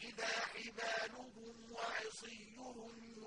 فَإِذَا حِبَالُهُمْ وَعِصِيُّهُمْ